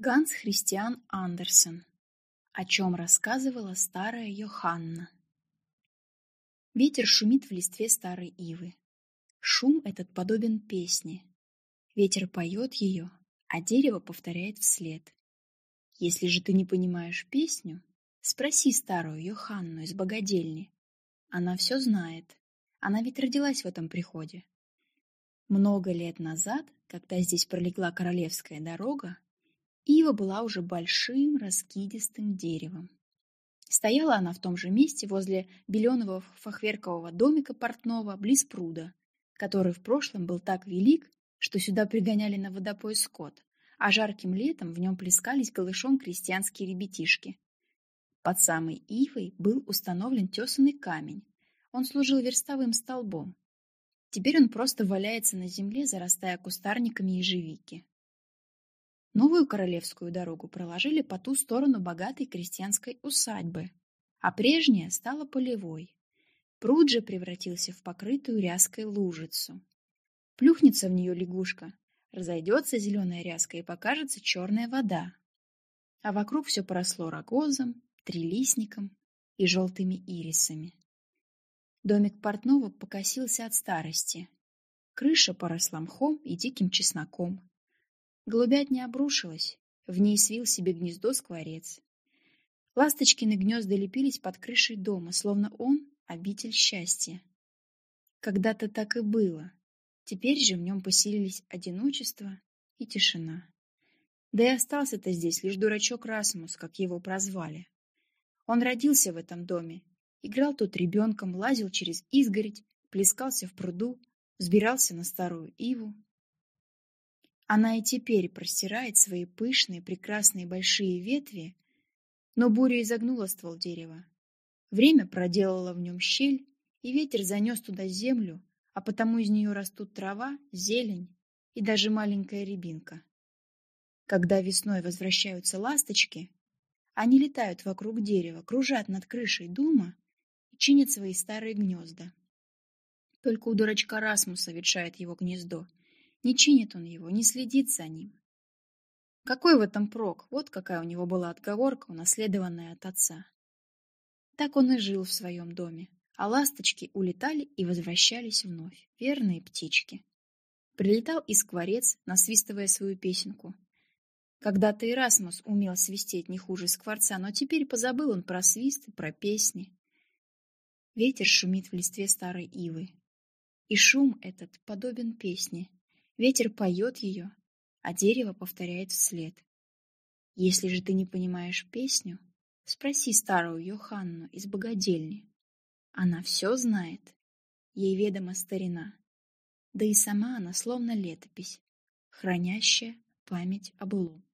Ганс Христиан Андерсен. О чем рассказывала старая Йоханна. Ветер шумит в листве старой ивы. Шум этот подобен песне. Ветер поет ее, а дерево повторяет вслед. Если же ты не понимаешь песню, спроси старую Йоханну из богадельни. Она все знает. Она ведь родилась в этом приходе. Много лет назад, когда здесь пролегла королевская дорога, Ива была уже большим раскидистым деревом. Стояла она в том же месте возле беленого фахверкового домика портного близ пруда, который в прошлом был так велик, что сюда пригоняли на водопой скот, а жарким летом в нем плескались голышом крестьянские ребятишки. Под самой ивой был установлен тесанный камень. Он служил верстовым столбом. Теперь он просто валяется на земле, зарастая кустарниками ежевики. Новую королевскую дорогу проложили по ту сторону богатой крестьянской усадьбы, а прежняя стала полевой. Пруд же превратился в покрытую ряской лужицу. Плюхнется в нее лягушка, разойдется зеленая ряска и покажется черная вода. А вокруг все поросло рогозом, трилистником и желтыми ирисами. Домик портного покосился от старости. Крыша поросла мхом и диким чесноком. Голубятня обрушилась, в ней свил себе гнездо скворец. Ласточкины гнезда лепились под крышей дома, словно он — обитель счастья. Когда-то так и было. Теперь же в нем поселились одиночество и тишина. Да и остался-то здесь лишь дурачок Расмус, как его прозвали. Он родился в этом доме, играл тут ребенком, лазил через изгородь, плескался в пруду, взбирался на старую иву, она и теперь простирает свои пышные, прекрасные большие ветви, но буря изогнула ствол дерева. Время проделало в нем щель, и ветер занес туда землю, а потому из нее растут трава, зелень и даже маленькая рябинка. Когда весной возвращаются ласточки, они летают вокруг дерева, кружат над крышей дома и чинят свои старые гнезда. Только у дурачка Расмуса ветшает его гнездо, не чинит он его, не следит за ним. Какой в этом прок? Вот какая у него была отговорка, унаследованная от отца. Так он и жил в своем доме, а ласточки улетали и возвращались вновь, верные птички. Прилетал и скворец, насвистывая свою песенку. Когда-то Эрасмус умел свистеть не хуже скворца, но теперь позабыл он про свист и про песни. Ветер шумит в листве старой ивы, и шум этот подобен песне, Ветер поет ее, а дерево повторяет вслед. Если же ты не понимаешь песню, спроси старую Йоханну из богадельни. Она все знает, ей ведома старина. Да и сама она словно летопись, хранящая память о былом.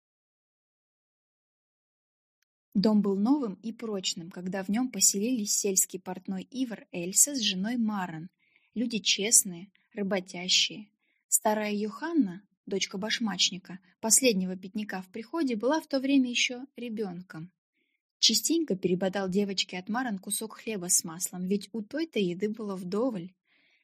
Дом был новым и прочным, когда в нем поселились сельский портной Ивар Эльса с женой Маран, люди честные, работящие, Старая Юханна, дочка башмачника, последнего пятника в приходе, была в то время еще ребенком. Частенько перебодал девочке от Маран кусок хлеба с маслом, ведь у той-то еды было вдоволь.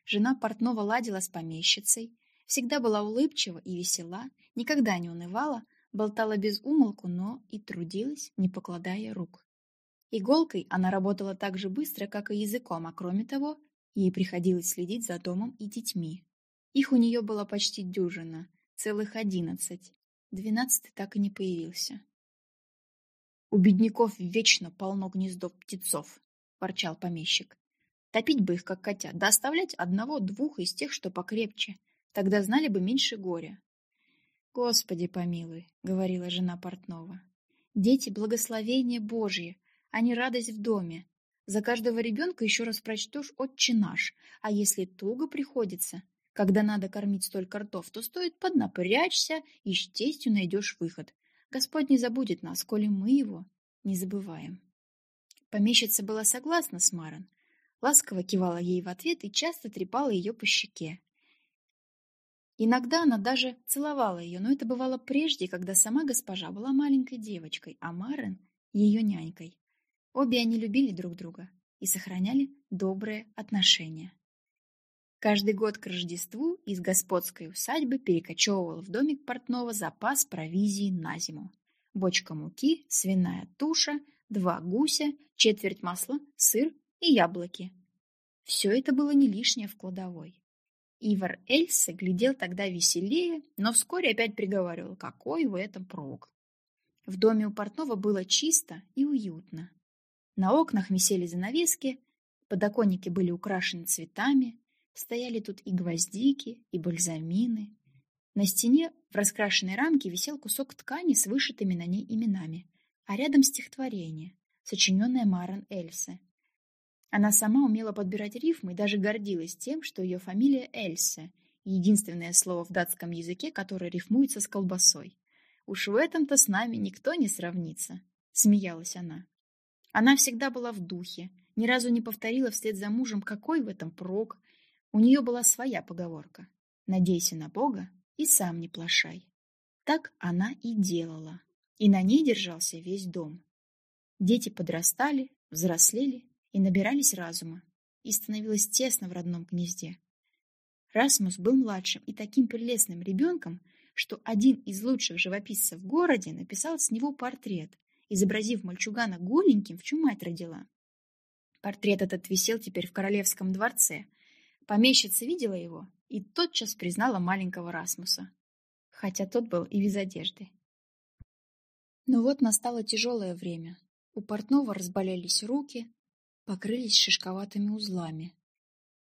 Жена портного ладила с помещицей, всегда была улыбчива и весела, никогда не унывала, болтала без умолку, но и трудилась, не покладая рук. Иголкой она работала так же быстро, как и языком, а кроме того, ей приходилось следить за домом и детьми. Их у нее было почти дюжина, целых одиннадцать. Двенадцатый так и не появился. «У бедняков вечно полно гнездов птицов», — ворчал помещик. «Топить бы их, как котят, да оставлять одного-двух из тех, что покрепче. Тогда знали бы меньше горя». «Господи помилуй», — говорила жена портного. «Дети — благословение Божье, а не радость в доме. За каждого ребенка еще раз прочтешь «Отче наш», а если туго приходится, когда надо кормить столько ртов, то стоит поднапрячься, и с честью найдешь выход. Господь не забудет нас, коли мы его не забываем. Помещица была согласна с Марон, ласково кивала ей в ответ и часто трепала ее по щеке. Иногда она даже целовала ее, но это бывало прежде, когда сама госпожа была маленькой девочкой, а Марен — ее нянькой. Обе они любили друг друга и сохраняли добрые отношения. Каждый год к Рождеству из господской усадьбы перекочевывал в домик портного запас провизии на зиму. бочка муки, свиная туша, два гуся, четверть масла, сыр и яблоки. Все это было не лишнее в кладовой. Ивар Эльсе глядел тогда веселее, но вскоре опять приговаривал, какой в этом прок. В доме у портного было чисто и уютно. На окнах висели занавески, подоконники были украшены цветами, стояли тут и гвоздики, и бальзамины. На стене в раскрашенной рамке висел кусок ткани с вышитыми на ней именами, а рядом стихотворение, сочиненное Марен Эльсе. Она сама умела подбирать рифмы и даже гордилась тем, что ее фамилия Эльсе — единственное слово в датском языке, которое рифмуется с колбасой. «Уж в этом-то с нами никто не сравнится», — смеялась она. Она всегда была в духе, ни разу не повторила вслед за мужем, какой в этом прок. У нее была своя поговорка «Надейся на Бога и сам не плашай». Так она и делала, и на ней держался весь дом. Дети подрастали, взрослели и набирались разума, и становилось тесно в родном гнезде. Расмус был младшим и таким прелестным ребенком, что один из лучших живописцев в городе написал с него портрет, изобразив мальчугана голеньким, в чем мать родила. Портрет этот висел теперь в королевском дворце. Помещица видела его и тотчас признала маленького Расмуса, хотя тот был и без одежды. Но вот настало тяжелое время. У портного разболелись руки, покрылись шишковатыми узлами.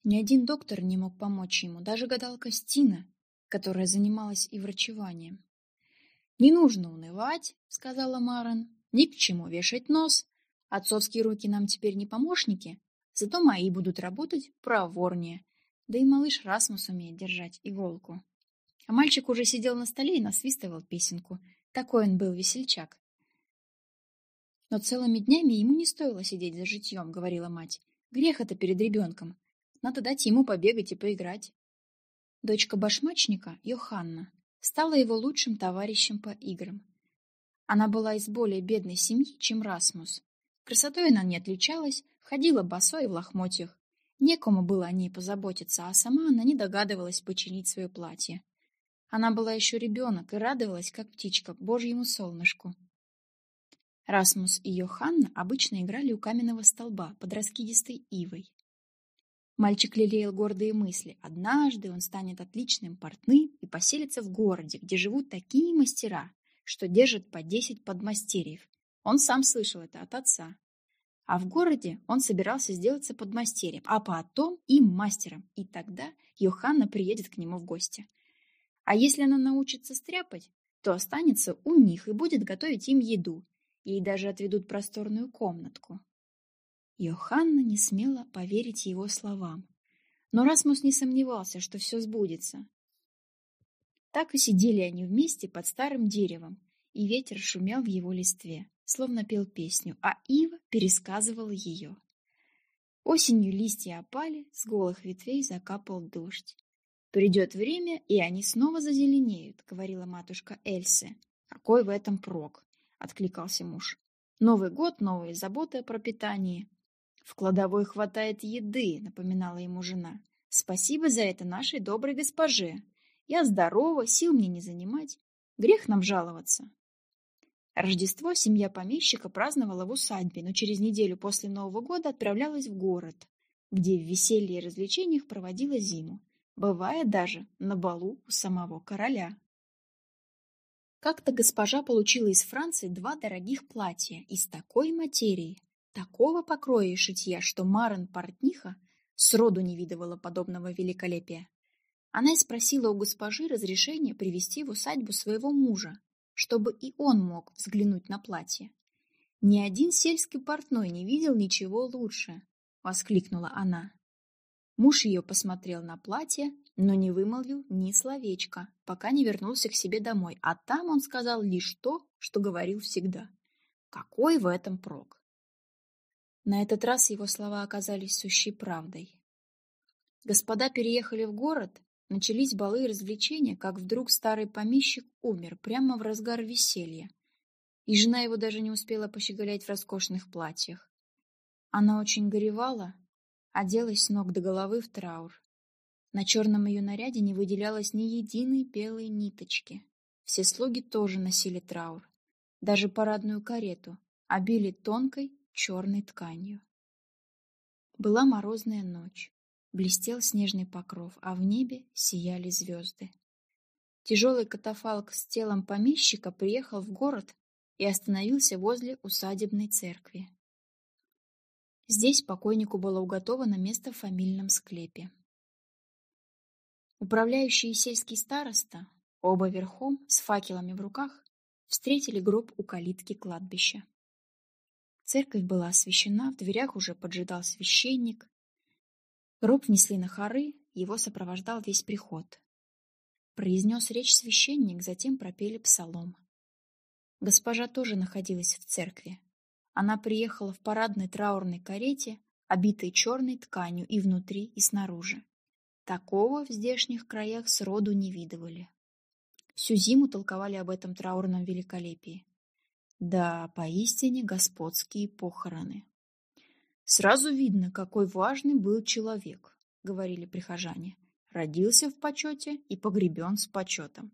Ни один доктор не мог помочь ему, даже гадалка Стина, которая занималась и врачеванием. «Не нужно унывать», — сказала Марен, — «ни к чему вешать нос. Отцовские руки нам теперь не помощники, зато мои будут работать проворнее. Да и малыш Расмус умеет держать иголку». А мальчик уже сидел на столе и насвистывал песенку. Такой он был весельчак. Но целыми днями ему не стоило сидеть за житьем, говорила мать. Грех это перед ребенком. Надо дать ему побегать и поиграть. Дочка башмачника, Йоханна, стала его лучшим товарищем по играм. Она была из более бедной семьи, чем Расмус. Красотой она не отличалась, ходила босой в лохмотьях. Некому было о ней позаботиться, а сама она не догадывалась починить свое платье. Она была еще ребенок и радовалась, как птичка, божьему солнышку. Расмус и Йоханна обычно играли у каменного столба под раскидистой ивой. Мальчик лелеял гордые мысли. Однажды он станет отличным портным и поселится в городе, где живут такие мастера, что держат по десять подмастерьев. Он сам слышал это от отца. А в городе он собирался сделаться подмастерьем, а потом и мастером. И тогда Йоханна приедет к нему в гости. А если она научится стряпать, то останется у них и будет готовить им еду, Ей даже отведут просторную комнатку. Йоханна не смела поверить его словам. Но Расмус не сомневался, что все сбудется. Так и сидели они вместе под старым деревом, и ветер шумел в его листве, словно пел песню, а ива пересказывала ее. Осенью листья опали, с голых ветвей закапал дождь. «Придет время, и они снова зазеленеют», — говорила матушка Эльсе. «Какой в этом прок? — откликался муж. «Новый год, новые заботы о пропитании». «В кладовой хватает еды», — напоминала ему жена. «Спасибо за это нашей доброй госпоже. Я здорова, сил мне не занимать. Грех нам жаловаться». Рождество семья помещика праздновала в усадьбе, но через неделю после Нового года отправлялась в город, где в веселье и развлечениях проводила зиму, бывая даже на балу у самого короля. Как-то госпожа получила из Франции два дорогих платья из такой материи, такого покроя и шитья, что Марен Портниха сроду не видывала подобного великолепия. Она и спросила у госпожи разрешения привести в усадьбу своего мужа, чтобы и он мог взглянуть на платье. «Ни один сельский портной не видел ничего лучше!» — воскликнула она. Муж ее посмотрел на платье, но не вымолвил ни словечка, пока не вернулся к себе домой, а там он сказал лишь то, что говорил всегда. Какой в этом прок? На этот раз его слова оказались сущей правдой. Господа переехали в город, начались балы и развлечения, как вдруг старый помещик умер прямо в разгар веселья, и жена его даже не успела пощеголять в роскошных платьях. Она очень горевала, оделась с ног до головы в траур. На черном ее наряде не выделялось ни единой белой ниточки. Все слуги тоже носили траур. даже парадную карету обили тонкой черной тканью. Была морозная ночь, блестел снежный покров, а в небе сияли звезды. Тяжелый катафалк с телом помещика приехал в город и остановился возле усадебной церкви. Здесь покойнику было уготовано место в фамильном склепе. Управляющий сельский староста, оба верхом, с факелами в руках, встретили гроб у калитки кладбища. Церковь была освящена, в дверях уже поджидал священник. Гроб внесли на хоры, его сопровождал весь приход. Произнес речь священник, затем пропели псалом. Госпожа тоже находилась в церкви. Она приехала в парадной траурной карете, обитой черной тканью и внутри, и снаружи. Такого в здешних краях сроду не видывали. Всю зиму толковали об этом траурном великолепии. Да, поистине господские похороны. Сразу видно, какой важный был человек, говорили прихожане. Родился в почете и погребен с почетом.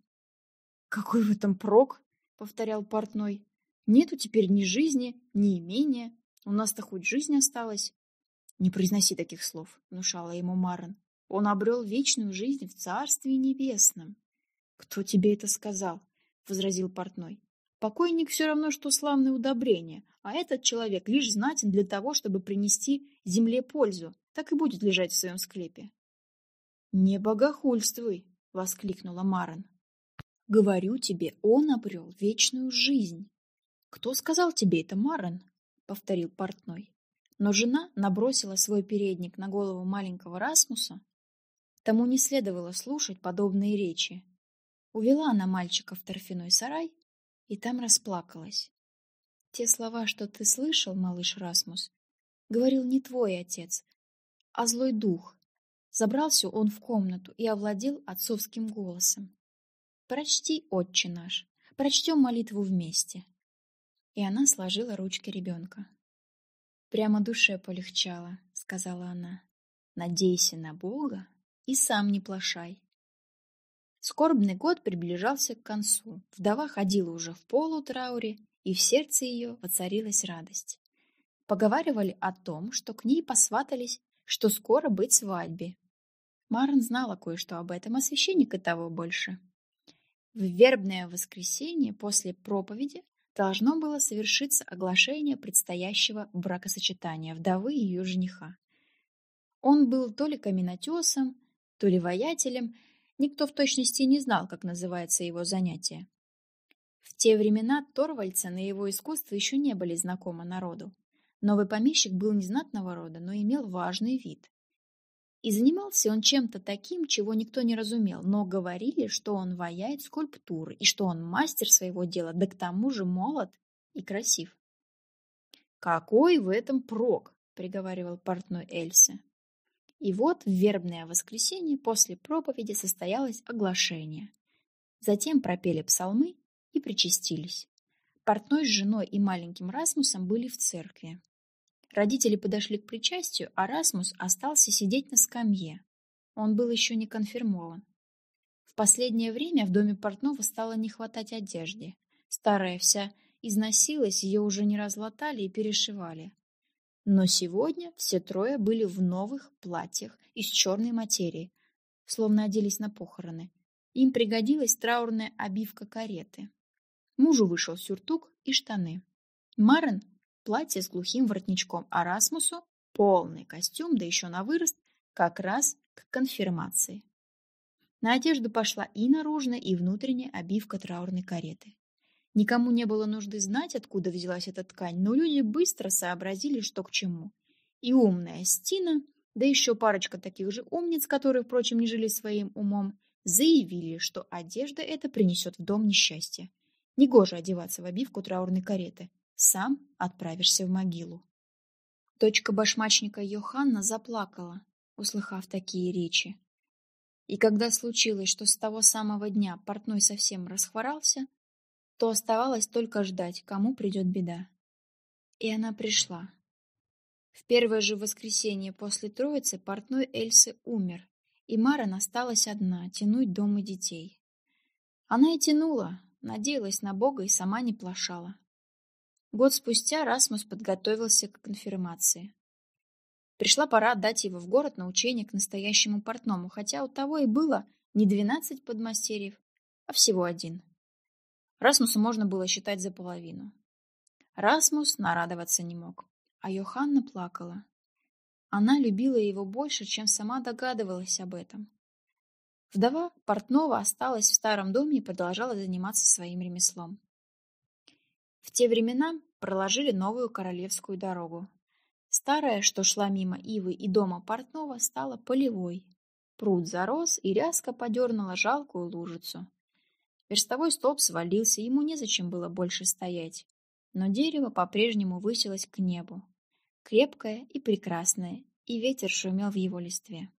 Какой в этом прок, повторял портной. Нету теперь ни жизни, ни имения. У нас-то хоть жизнь осталась. Не произноси таких слов, внушала ему Марен. Он обрел вечную жизнь в Царстве Небесном. Кто тебе это сказал? возразил портной. Покойник все равно, что славное удобрение, а этот человек лишь знатен для того, чтобы принести земле пользу, так и будет лежать в своем склепе. «Не богохульствуй!» — воскликнула Марен. «Говорю тебе, он обрел вечную жизнь. «Кто сказал тебе это, Марен?» — повторил портной. Но жена набросила свой передник на голову маленького Расмуса. Тому не следовало слушать подобные речи. Увела она мальчика в торфяной сарай и там расплакалась. «Те слова, что ты слышал, малыш Расмус, говорил не твой отец, а злой дух». Забрался он в комнату и овладел отцовским голосом. «Прочти, отче наш, прочтем молитву вместе» и она сложила ручки ребенка. «Прямо душе полегчало», — сказала она. «Надейся на Бога и сам не плашай». Скорбный год приближался к концу. Вдова ходила уже в полутрауре, и в сердце ее воцарилась радость. Поговаривали о том, что к ней посватались, что скоро быть свадьбе. Марн знала кое-что об этом, а священник и того больше. В вербное воскресенье после проповеди должно было совершиться оглашение предстоящего бракосочетания вдовы и ее жениха. Он был то ли каменотесом, то ли воятелем, никто в точности не знал, как называется его занятие. В те времена Торвальдсен и его искусство еще не были знакомы народу. Новый помещик был незнатного рода, но имел важный вид. И занимался он чем-то таким, чего никто не разумел, но говорили, что он ваяет скульптуры и что он мастер своего дела, да к тому же молод и красив. «Какой в этом прок?» — приговаривал портной Эльсе. И вот в вербное воскресенье после проповеди состоялось оглашение. Затем пропели псалмы и причастились. Портной с женой и маленьким Расмусом были в церкви. Родители подошли к причастию, а Расмус остался сидеть на скамье. Он был еще не конфирмован. В последнее время в доме портного стало не хватать одежды. Старая вся износилась, ее уже не разлатали и перешивали. Но сегодня все трое были в новых платьях из черной материи, словно оделись на похороны. Им пригодилась траурная обивка кареты. Мужу вышел сюртук и штаны. Марен платье с глухим воротничком, а Расмусу полный костюм, да еще на вырост, как раз к конфирмации. На одежду пошла и наружная, и внутренняя обивка траурной кареты. Никому не было нужды знать, откуда взялась эта ткань, но люди быстро сообразили, что к чему. И умная Стина, да еще парочка таких же умниц, которые, впрочем, не жили своим умом, заявили, что одежда эта принесет в дом несчастье. Негоже одеваться в обивку траурной кареты сам отправишься в могилу. Дочка башмачника Йоханна заплакала, услыхав такие речи. И когда случилось, что с того самого дня портной совсем расхворался, то оставалось только ждать, кому придет беда. И она пришла. В первое же воскресенье после Троицы портной Эльсы умер, и Марен осталась одна, тянуть дом и детей. Она и тянула, надеялась на Бога и сама не плашала. Год спустя Расмус подготовился к конфирмации. Пришла пора отдать его в город на учение к настоящему портному, хотя у того и было не двенадцать подмастерьев, а всего один. Расмусу можно было считать за половину. Расмус нарадоваться не мог, а Йоханна плакала. Она любила его больше, чем сама догадывалась об этом. Вдова портного осталась в старом доме и продолжала заниматься своим ремеслом. В те времена проложили новую королевскую дорогу. Старая, что шла мимо Ивы и дома портного, стала полевой. Пруд зарос, и ряска подернула жалкую лужицу. Верстовой столб свалился, ему незачем было больше стоять. Но дерево по-прежнему высилось к небу крепкое и прекрасное, и ветер шумел в его листве.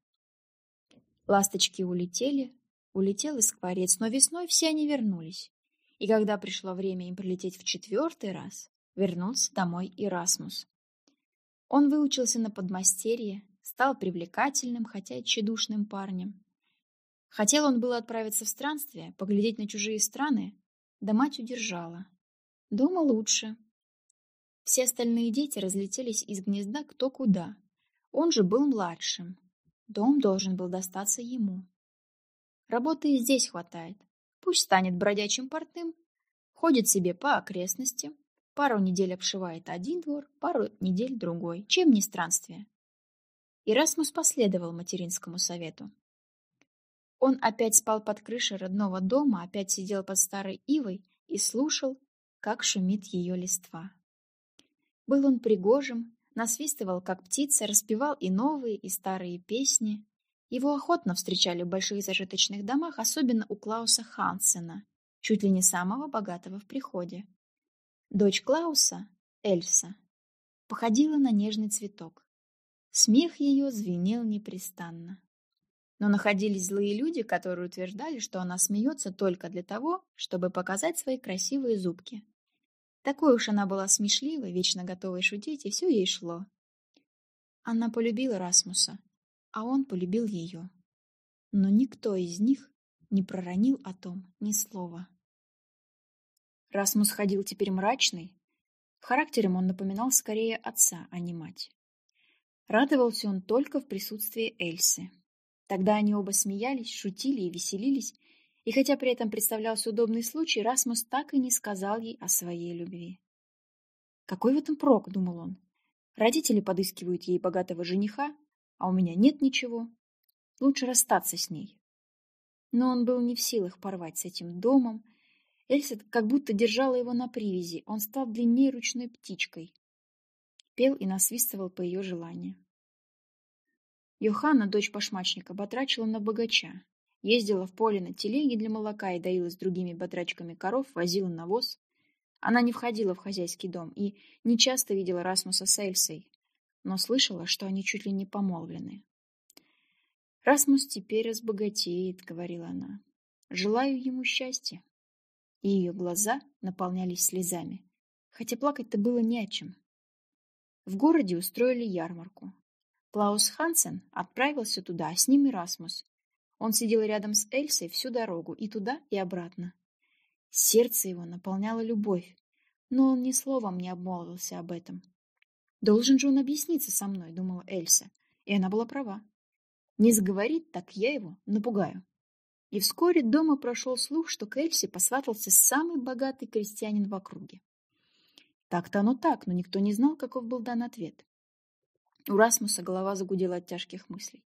Ласточки улетели, улетел и скворец, но весной все они вернулись. И когда пришло время им прилететь в четвертый раз, вернулся домой и Расмус. Он выучился на подмастерье, стал привлекательным, хотя и тщедушным парнем. Хотел он было отправиться в странствие, поглядеть на чужие страны, да мать удержала. Дома лучше, все остальные дети разлетелись из гнезда кто куда. Он же был младшим. Дом должен был достаться ему. Работы и здесь хватает. Пусть станет бродячим портным, ходит себе по окрестностям, пару недель обшивает один двор, пару недель другой. Чем не странствие? Ирасмус последовал материнскому совету. Он опять спал под крышей родного дома, опять сидел под старой ивой и слушал, как шумит ее листва. Был он пригожим, насвистывал, как птица, распевал и новые, и старые песни. Его охотно встречали в больших зажиточных домах, особенно у Клауса Хансена, чуть ли не самого богатого в приходе. Дочь Клауса, Эльса, походила на нежный цветок. Смех ее звенел непрестанно. Но находились злые люди, которые утверждали, что она смеется только для того, чтобы показать свои красивые зубки. Такой уж она была смешливой, вечно готовой шутить, и все ей шло. Она полюбила Расмуса, а он полюбил ее. Но никто из них не проронил о том ни слова. Расмус ходил теперь мрачный. Характером он напоминал скорее отца, а не мать. Радовался он только в присутствии Эльсы. Тогда они оба смеялись, шутили и веселились, и хотя при этом представлялся удобный случай, Расмус так и не сказал ей о своей любви. «Какой в этом прок?» — думал он. «Родители подыскивают ей богатого жениха, а у меня нет ничего. Лучше расстаться с ней». Но он был не в силах порвать с этим домом. Эльса как будто держала его на привязи. Он стал длиннее ручной птичкой. Пел и насвистывал по ее желанию. Йоханна, дочь пашмачника, батрачила на богача. Ездила в поле на телеге для молока и доила с другими батрачками коров, возила навоз. Она не входила в хозяйский дом и не часто видела Расмуса с Эльсой, но слышала, что они чуть ли не помолвлены. «Расмус теперь разбогатеет», — говорила она. «Желаю ему счастья». И ее глаза наполнялись слезами, хотя плакать-то было не о чем. В городе устроили ярмарку. Клаус Хансен отправился туда, с ним и Расмус, он сидел рядом с Эльсой всю дорогу, и туда, и обратно. Сердце его наполняло любовь, но он ни словом не обмолвился об этом. «Должен же он объясниться со мной», — думала Эльса, и она была права. «Не заговорит, так я его напугаю». И вскоре дома прошел слух, что к Эльсе посватался самый богатый крестьянин в округе. Так-то оно так, но никто не знал, каков был дан ответ. У Расмуса голова загудела от тяжких мыслей.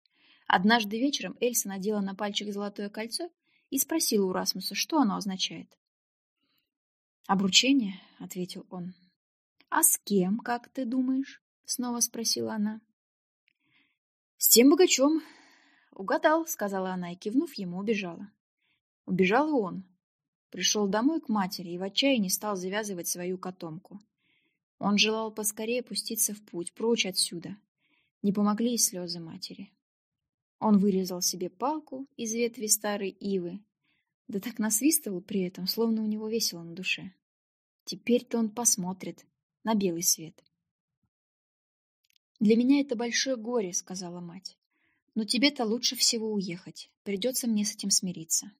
Однажды вечером Эльса надела на пальчик золотое кольцо и спросила у Расмуса, что оно означает. «Обручение», — ответил он. «А с кем, как ты думаешь?» — снова спросила она. «С тем богачом». «Угадал», — сказала она, и, кивнув ему, убежала. Убежал и он. Пришел домой к матери и в отчаянии стал завязывать свою котомку. Он желал поскорее пуститься в путь, прочь отсюда. Не помогли и слезы матери. Он вырезал себе палку из ветви старой ивы, да так насвистывал при этом, словно у него весело на душе. Теперь-то он посмотрит на белый свет. «Для меня это большое горе», — сказала мать. «Но тебе-то лучше всего уехать. Придется мне с этим смириться.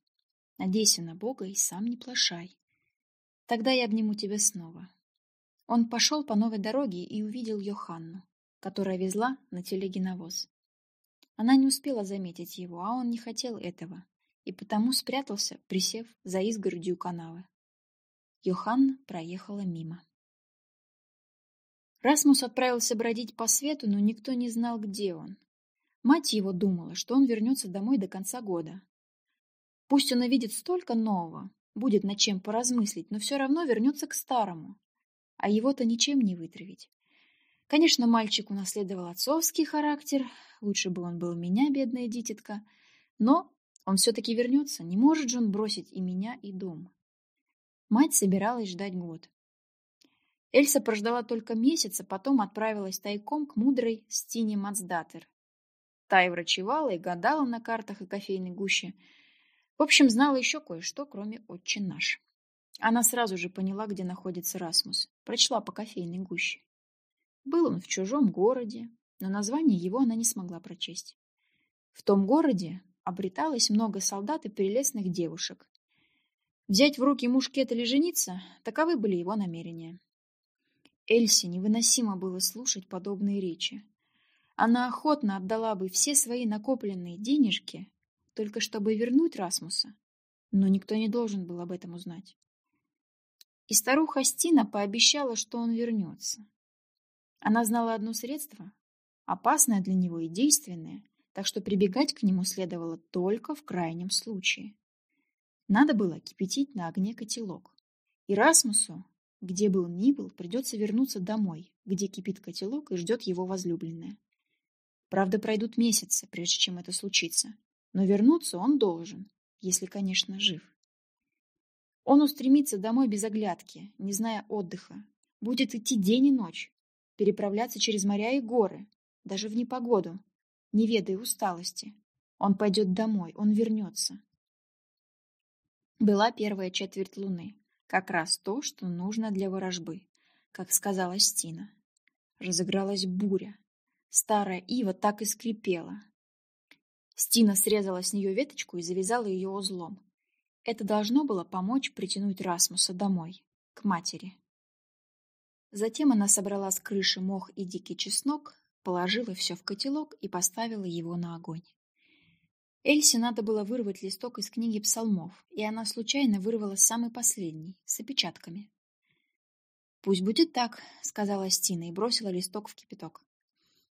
Надейся на Бога и сам не плашай. Тогда я обниму тебя снова. Он пошел по новой дороге и увидел Йоханну, которая везла на телеге навоз. Она не успела заметить его, а он не хотел этого, и потому спрятался, присев за изгородью канавы. Йоханна проехала мимо. Расмус отправился бродить по свету, но никто не знал, где он. Мать его думала, что он вернется домой до конца года. Пусть он увидит столько нового, будет над чем поразмыслить, но все равно вернется к старому. А его-то ничем не вытравить. Конечно, мальчик унаследовал отцовский характер, лучше бы он был меня, бедная дитятка, но он все-таки вернется, не может же он бросить и меня, и дом. Мать собиралась ждать год. Эльса прождала только месяц, а потом отправилась тайком к мудрой Стине Мацдатер. Та и врачевала, и гадала на картах и кофейной гуще. В общем, знала еще кое-что, кроме «Отче наш». Она сразу же поняла, где находится Расмус. Прочла по кофейной гуще. Был он в чужом городе, но название его она не смогла прочесть. В том городе обреталось много солдат и прелестных девушек. Взять в руки мушкет или жениться – таковы были его намерения. Эльсе невыносимо было слушать подобные речи. Она охотно отдала бы все свои накопленные денежки, только чтобы вернуть Расмуса, но никто не должен был об этом узнать. И старуха Стина пообещала, что он вернется. Она знала одно средство, опасное для него и действенное, так что прибегать к нему следовало только в крайнем случае. Надо было кипятить на огне котелок. И Расмусу, где бы он ни был, придется вернуться домой, где кипит котелок и ждет его возлюбленная. Правда, пройдут месяцы, прежде чем это случится, но вернуться он должен, если, конечно, жив. Он устремится домой без оглядки, не зная отдыха, будет идти день и ночь, переправляться через моря и горы, даже в непогоду, не ведая усталости. Он пойдет домой, он вернется. Была первая четверть луны, как раз то, что нужно для ворожбы, как сказала Стина. Разыгралась буря. Старая ива так и скрипела. Стина срезала с нее веточку и завязала ее узлом. Это должно было помочь притянуть Расмуса домой, к матери. Затем она собрала с крыши мох и дикий чеснок, положила все в котелок и поставила его на огонь. Эльсе надо было вырвать листок из книги псалмов, и она случайно вырвала самый последний, с опечатками. «Пусть будет так», — сказала Стина и бросила листок в кипяток.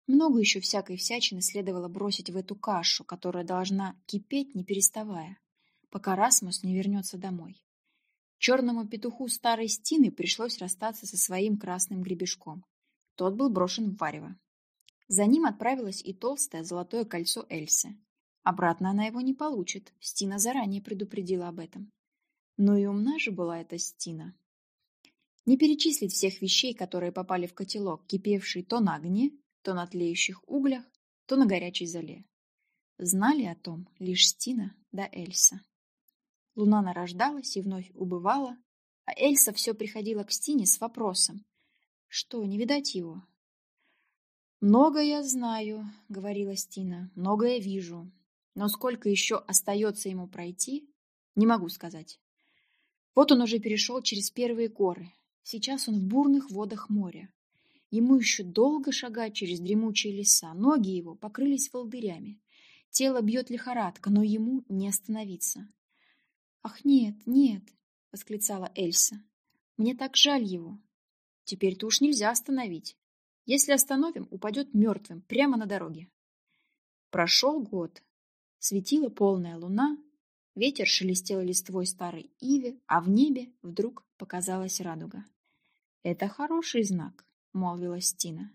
Много еще всякой всячины следовало бросить в эту кашу, которая должна кипеть, не переставая, пока Расмус не вернется домой. Черному петуху старой Стины пришлось расстаться со своим красным гребешком. Тот был брошен в варево. За ним отправилось и толстое золотое кольцо Эльсы. Обратно она его не получит, Стина заранее предупредила об этом. Но и умна же была эта Стина. Не перечислить всех вещей, которые попали в котелок, кипевший то на огне, то на тлеющих углях, то на горячей золе. Знали о том лишь Стина да Эльса. Луна нарождалась и вновь убывала, а Эльса все приходила к Стине с вопросом. Что, не видать его? «Много я знаю», — говорила Стина, — «многое вижу. Но сколько еще остается ему пройти, не могу сказать. Вот он уже перешел через первые горы. Сейчас он в бурных водах моря. Ему еще долго шагать через дремучие леса. Ноги его покрылись волдырями. Тело бьет лихорадка, но ему не остановиться. «Ах, нет, нет!» — восклицала Эльса. «Мне так жаль его. Теперь-то уж нельзя остановить. Если остановим, упадет мертвым прямо на дороге». Прошел год. Светила полная луна, ветер шелестел листвой старой ивы, а в небе вдруг показалась радуга. «Это хороший знак», — молвила Стина.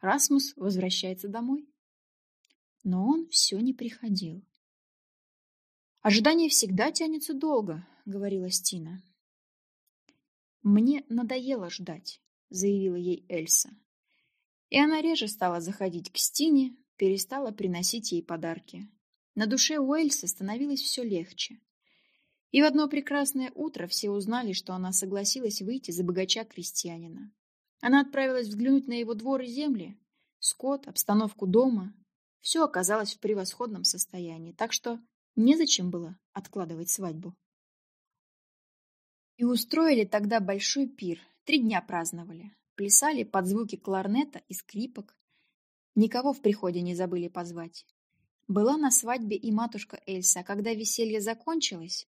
«Расмус возвращается домой». Но он все не приходил. «Ожидание всегда тянется долго», — говорила Стина. «Мне надоело ждать», — заявила ей Эльса. И она реже стала заходить к Стине, перестала приносить ей подарки. На душе у Эльсы становилось все легче. И в одно прекрасное утро все узнали, что она согласилась выйти за богача-крестьянина. Она отправилась взглянуть на его двор и земли, скот, обстановку дома. Все оказалось в превосходном состоянии, так что Незачем было откладывать свадьбу. И устроили тогда большой пир, три дня праздновали. Плясали под звуки кларнета и скрипок. Никого в приходе не забыли позвать. Была на свадьбе и матушка Эльса, а когда веселье закончилось,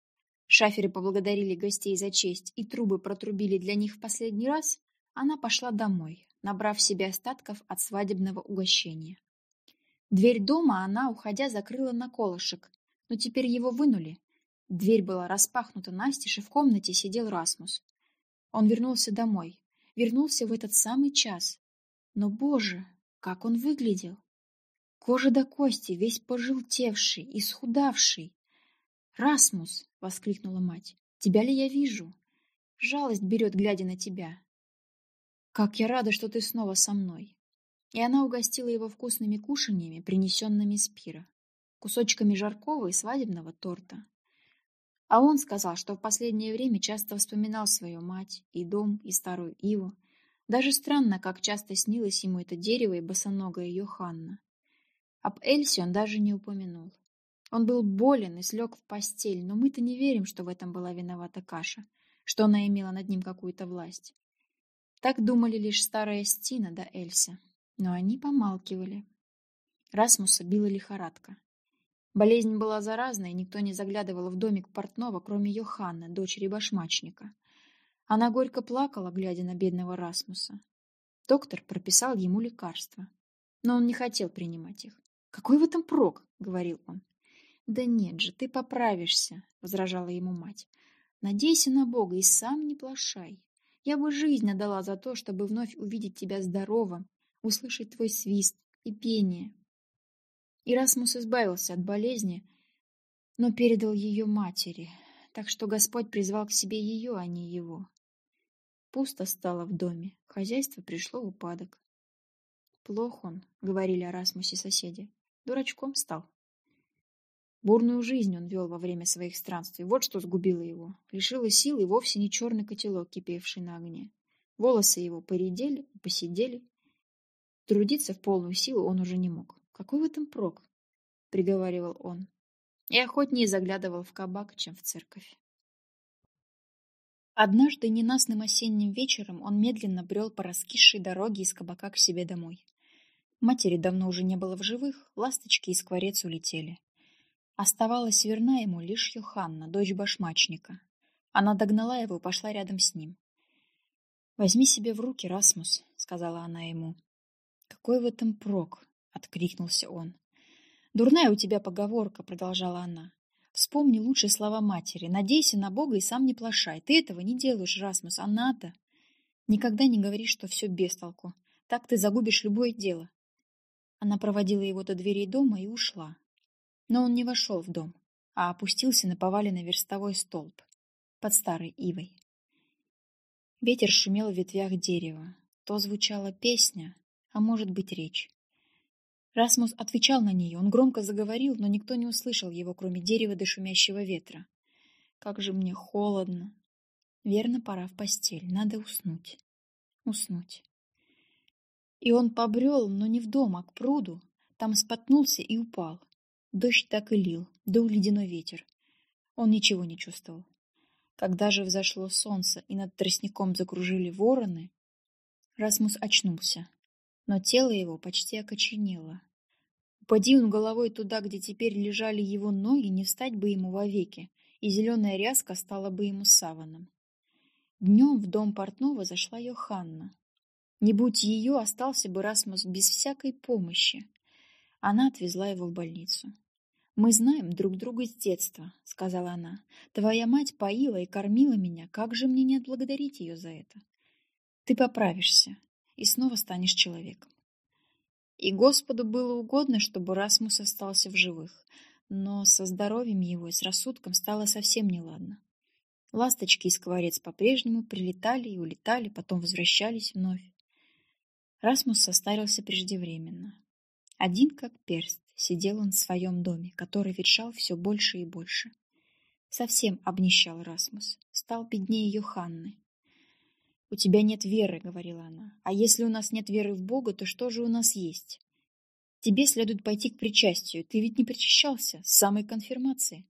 шаферы поблагодарили гостей за честь и трубы протрубили для них в последний раз, она пошла домой, набрав себе остатков от свадебного угощения. Дверь дома она, уходя, закрыла на колышек, но теперь его вынули. Дверь была распахнута настежь, и в комнате сидел Расмус. Он вернулся домой, вернулся в этот самый час. Но, боже, как он выглядел! Кожа до кости, весь пожелтевший, исхудавший. «Расмус!» — воскликнула мать. «Тебя ли я вижу? Жалость берет, глядя на тебя. Как я рада, что ты снова со мной!» И она угостила его вкусными кушаньями, принесенными с пира, кусочками жаркого и свадебного торта. А он сказал, что в последнее время часто вспоминал свою мать, и дом, и старую Иву. Даже странно, как часто снилось ему это дерево и босоногая Йоханна. Об Эльсе он даже не упомянул. Он был болен и слег в постель, но мы-то не верим, что в этом была виновата Каша, что она имела над ним какую-то власть. Так думали лишь старая Стина да Эльса, но они помалкивали. Расмуса била лихорадка. Болезнь была заразной, никто не заглядывал в домик портного, кроме Йоханны, дочери башмачника. Она горько плакала, глядя на бедного Расмуса. Доктор прописал ему лекарства, но он не хотел принимать их. «Какой в этом прок?» — говорил он. «Да нет же, ты поправишься», — возражала ему мать. «Надейся на Бога и сам не плашай. Я бы жизнь отдала за то, чтобы вновь увидеть тебя здоровым, услышать твой свист и пение». Ирасмус избавился от болезни, но передал ее матери, так что Господь призвал к себе ее, а не его. Пусто стало в доме, хозяйство пришло в упадок. «Плох он», — говорили о Расмусе соседи. Дурачком стал. Бурную жизнь он вел во время своих странствий. Вот что сгубило его. Лишило сил и вовсе не черный котелок, кипевший на огне. Волосы его поредели посидели. Трудиться в полную силу он уже не мог. Какой в этом прок? — приговаривал он. И охотнее заглядывал в кабак, чем в церковь. Однажды ненастным осенним вечером он медленно брел по раскисшей дороге из кабака к себе домой. Матери давно уже не было в живых, ласточки и скворец улетели. Оставалась верна ему лишь Йоханна, дочь башмачника. Она догнала его и пошла рядом с ним. «Возьми себе в руки, Расмус», — сказала она ему. «Какой в этом прок?» — откликнулся он. «Дурная у тебя поговорка», — продолжала она. «Вспомни лучшие слова матери. Надейся на Бога и сам не плашай. Ты этого не делаешь, Расмус, она-то. Никогда не говори, что все без толку. Так ты загубишь любое дело. Она проводила его до дверей дома и ушла. Но он не вошел в дом, а опустился на поваленный верстовой столб под старой ивой. Ветер шумел в ветвях дерева. То звучала песня, а может быть речь. Расмус отвечал на нее, он громко заговорил, но никто не услышал его, кроме дерева до шумящего ветра. «Как же мне холодно!» «Верно, пора в постель, надо уснуть. Уснуть». И он побрел, но не в дом, а к пруду. Там споткнулся и упал. Дождь так и лил, дул ледяной ветер. Он ничего не чувствовал. Когда же взошло солнце и над тростником закружили вороны, Расмус очнулся, но тело его почти окоченело. Упади он головой туда, где теперь лежали его ноги, не встать бы ему вовеки, и зеленая ряска стала бы ему саваном. Днем в дом портного зашла Йоханна. Не будь ее, остался бы Расмус без всякой помощи. Она отвезла его в больницу. «Мы знаем друг друга с детства», — сказала она. «Твоя мать поила и кормила меня. Как же мне не отблагодарить ее за это? Ты поправишься и снова станешь человеком». И Господу было угодно, чтобы Расмус остался в живых, но со здоровьем его и с рассудком стало совсем неладно. Ласточки и скворец по-прежнему прилетали и улетали, потом возвращались вновь. Расмус состарился преждевременно. Один как перст сидел он в своем доме, который ветшал все больше и больше. Совсем обнищал Расмус, стал беднее Йоханны. «У тебя нет веры», — говорила она. «А если у нас нет веры в Бога, то что же у нас есть? Тебе следует пойти к причастию. Ты ведь не причащался с самой конфирмации».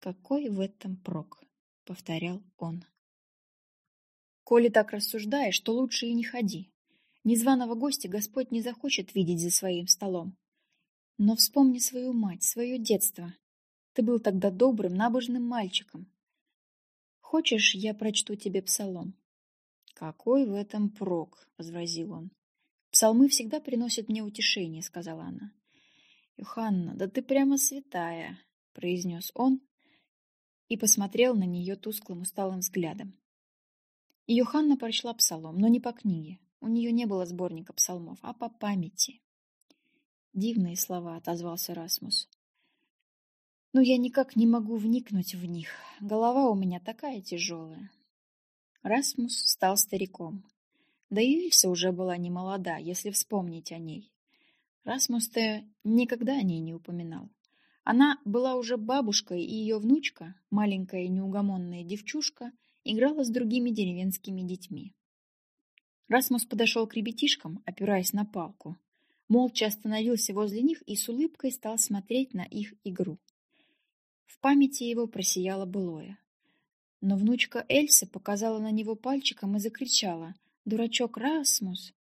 Какой в этом прок? — повторял он. «Коли так рассуждаешь, то лучше и не ходи. Незваного гостя Господь не захочет видеть за своим столом. Но вспомни свою мать, свое детство. Ты был тогда добрым, набожным мальчиком. Хочешь, я прочту тебе псалом?» «Какой в этом прок?» — возразил он. «Псалмы всегда приносят мне утешение», — сказала она. «Юханна, да ты прямо святая», — произнес он и посмотрел на нее тусклым усталым взглядом. И Йоханна прочла псалом, но не по книге. У нее не было сборника псалмов, а по памяти. «Дивные слова», — отозвался Расмус. «Но я никак не могу вникнуть в них. Голова у меня такая тяжелая». Расмус стал стариком. Да и Ильса уже была не молода, если вспомнить о ней. Расмус-то никогда о ней не упоминал. Она была уже бабушкой, и ее внучка, маленькая неугомонная девчушка, играла с другими деревенскими детьми. Расмус подошел к ребятишкам, опираясь на палку. Молча остановился возле них и с улыбкой стал смотреть на их игру. В памяти его просияло былое. Но внучка Эльса показала на него пальчиком и закричала «Дурачок Расмус!»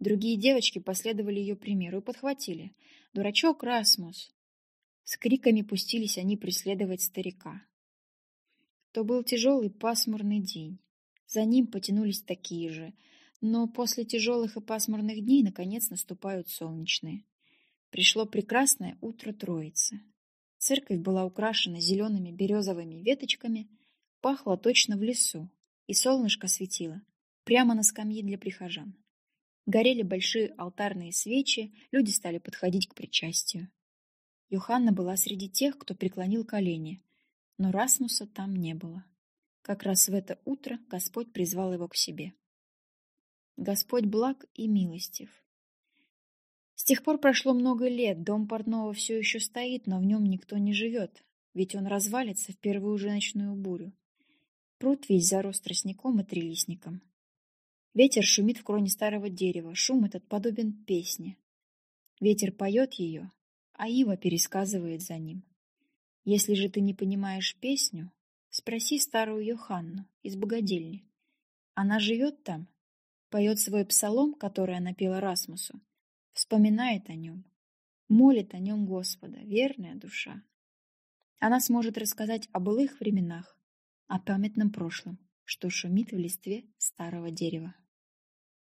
Другие девочки последовали ее примеру и подхватили. «Дурачок Расмус!» С криками пустились они преследовать старика. То был тяжелый пасмурный день. За ним потянулись такие же, но после тяжелых и пасмурных дней наконец наступают солнечные. Пришло прекрасное утро Троицы. Церковь была украшена зелеными березовыми веточками, пахло точно в лесу, и солнышко светило прямо на скамьи для прихожан. Горели большие алтарные свечи, люди стали подходить к причастию. Юханна была среди тех, кто преклонил колени, но Расмуса там не было. Как раз в это утро Господь призвал его к себе. Господь благ и милостив. С тех пор прошло много лет, дом портного все еще стоит, но в нем никто не живет, ведь он развалится в первую же ночную бурю. Пруд весь зарос тростником и трилистником. Ветер шумит в кроне старого дерева, шум этот подобен песне. Ветер поет ее, а ива пересказывает за ним. Если же ты не понимаешь песню, спроси старую Йоханну из богадельни. Она живет там, поет свой псалом, который она пела Расмусу, вспоминает о нем, молит о нем Господа, верная душа. Она сможет рассказать о былых временах, о памятном прошлом, что шумит в листве старого дерева.